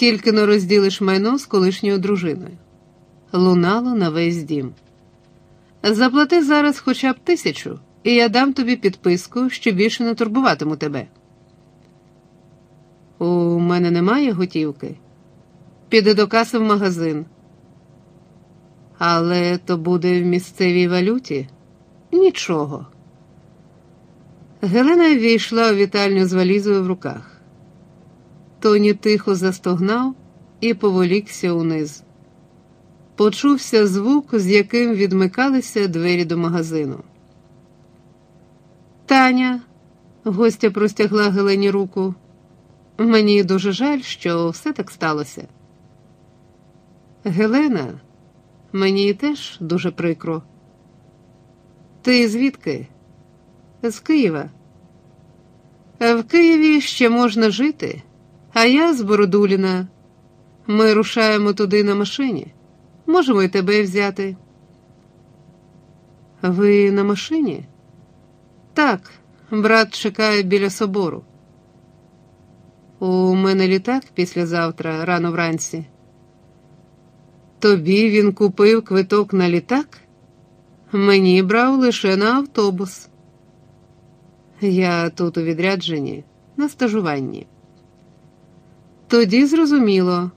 Тільки но розділиш майно з колишньою дружиною. Лунало на весь дім. Заплати зараз хоча б тисячу, і я дам тобі підписку, що більше не турбуватиму тебе. У мене немає готівки. Піди до каси в магазин. Але то буде в місцевій валюті? Нічого. Гелена ввійшла у вітальню з валізою в руках. Тоні тихо застогнав і поволікся униз. Почувся звук, з яким відмикалися двері до магазину. Таня, гостя простягла Гелені руку. Мені дуже жаль, що все так сталося. Гелена, мені теж дуже прикро. Ти звідки? З Києва. В Києві ще можна жити, а я з Бородуліна. Ми рушаємо туди на машині. Можемо й тебе взяти. Ви на машині? Так, брат чекає біля собору. У мене літак післязавтра, рано вранці. Тобі він купив квиток на літак? Мені брав лише на автобус. Я тут у відрядженні, на стажуванні. Тоді зрозуміло,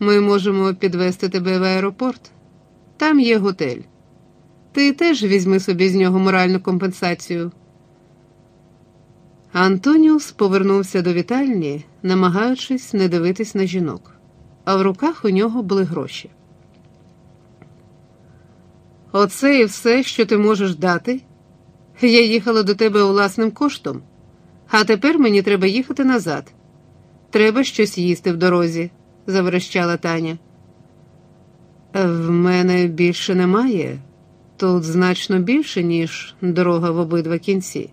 ми можемо підвести тебе в аеропорт. Там є готель. Ти теж візьми собі з нього моральну компенсацію. Антоніус повернувся до вітальні, намагаючись не дивитись на жінок, а в руках у нього були гроші. Оце і все, що ти можеш дати. Я їхала до тебе власним коштом, а тепер мені треба їхати назад. Треба щось їсти в дорозі, заверещала Таня. В мене більше немає. Тут значно більше, ніж дорога в обидва кінці.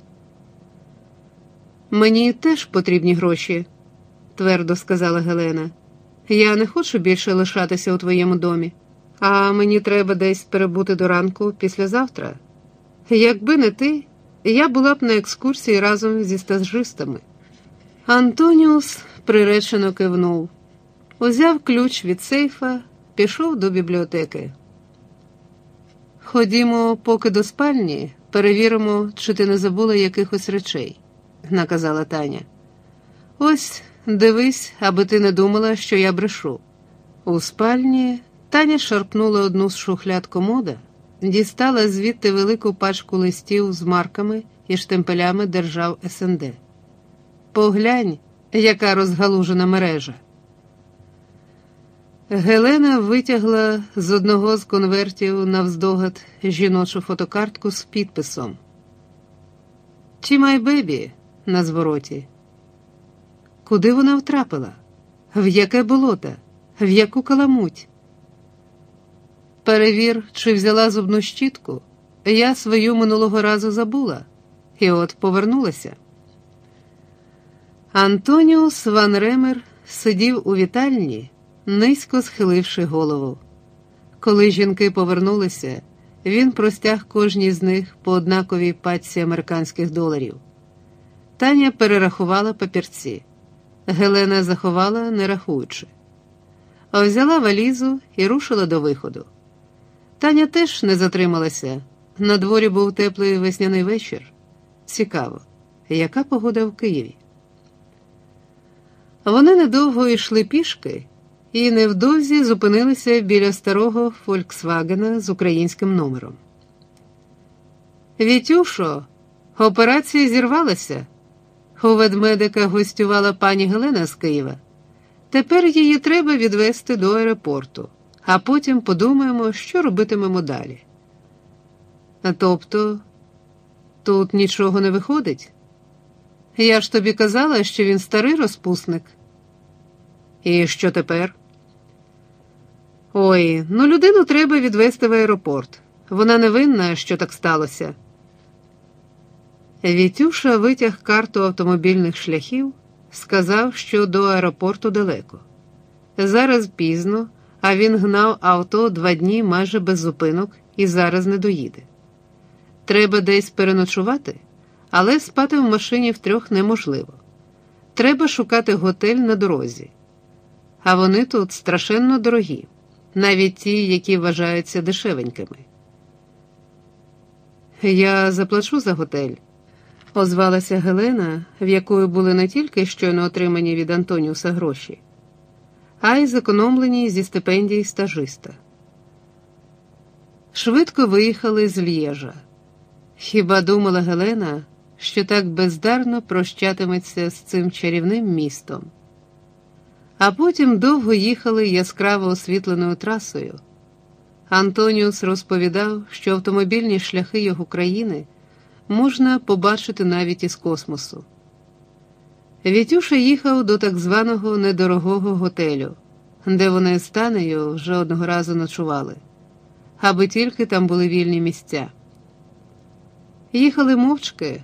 Мені теж потрібні гроші, твердо сказала Гелена. Я не хочу більше лишатися у твоєму домі, а мені треба десь перебути до ранку післязавтра. Якби не ти, я була б на екскурсії разом зі стажистами. Антоніус приречено кивнув, узяв ключ від сейфа, пішов до бібліотеки. Ходімо, поки до спальні, перевіримо, чи ти не забула якихось речей, наказала Таня. Ось дивись, аби ти не думала, що я брешу. У спальні Таня шарпнула одну з шухляд комода, дістала звідти велику пачку листів з марками і штемпелями держав СНД. Поглянь, яка розгалужена мережа. Гелена витягла з одного з конвертів навздогад жіночу фотокартку з підписом «Cheer my baby» на звороті. Куди вона втрапила? В яке болото? В яку каламуть? Перевір, чи взяла зубну щітку. Я свою минулого разу забула, і от повернулася. Антоніус Ван Ремер сидів у вітальні низько схиливши голову. Коли жінки повернулися, він простяг кожній з них по однаковій пачці американських доларів. Таня перерахувала папірці. Гелена заховала, не рахуючи. А взяла валізу і рушила до виходу. Таня теж не затрималася. На дворі був теплий весняний вечір. Цікаво, яка погода в Києві? Вони недовго йшли пішки і невдовзі зупинилися біля старого Фольксвагена з українським номером. Вітюшо, операція зірвалася. У ведмедика гостювала пані Гелена з Києва. Тепер її треба відвести до аеропорту, а потім подумаємо, що робитимемо далі. Тобто тут нічого не виходить. Я ж тобі казала, що він старий розпусник. І що тепер? Ой, ну людину треба відвести в аеропорт. Вона не винна, що так сталося. Вітюша витяг карту автомобільних шляхів, сказав, що до аеропорту далеко. Зараз пізно, а він гнав авто два дні майже без зупинок і зараз не доїде. Треба десь переночувати, але спати в машині втрьох неможливо. Треба шукати готель на дорозі. А вони тут страшенно дорогі, навіть ті, які вважаються дешевенькими. Я заплачу за готель, озвалася Гелена, в якої були не тільки щойно отримані від Антоніуса гроші, а й зекономлені зі стипендії стажиста. Швидко виїхали з Лєжа. Хіба думала Гелена, що так бездарно прощатиметься з цим чарівним містом? А потім довго їхали яскраво освітленою трасою. Антоніус розповідав, що автомобільні шляхи його країни можна побачити навіть із космосу. Вітюша їхав до так званого недорогого готелю, де вони з Танею вже одного разу ночували, аби тільки там були вільні місця. Їхали мовчки,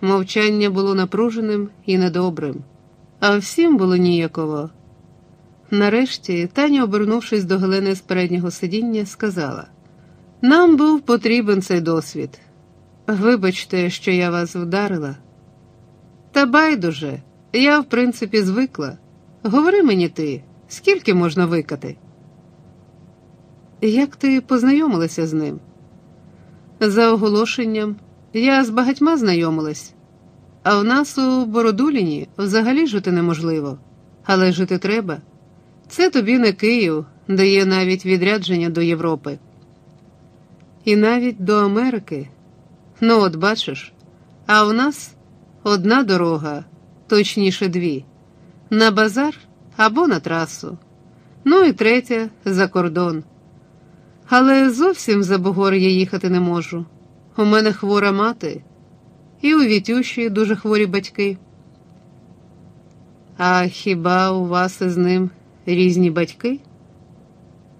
мовчання було напруженим і недобрим, а всім було ніяково. Нарешті Таня, обернувшись до Гелени з переднього сидіння, сказала: Нам був потрібен цей досвід. Вибачте, що я вас вдарила. Та байдуже, я, в принципі, звикла. Говори мені ти, скільки можна викати? Як ти познайомилася з ним? За оголошенням, я з багатьма знайомилась, а в нас у Бородуліні взагалі жити неможливо, але жити треба. Це тобі не Київ, де є навіть відрядження до Європи. І навіть до Америки. Ну, от бачиш, а у нас одна дорога, точніше дві, на базар або на трасу, ну і третя за кордон. Але зовсім за Богор я їхати не можу. У мене хвора мати, і у Вітюші дуже хворі батьки. А хіба у вас із ним різні батьки?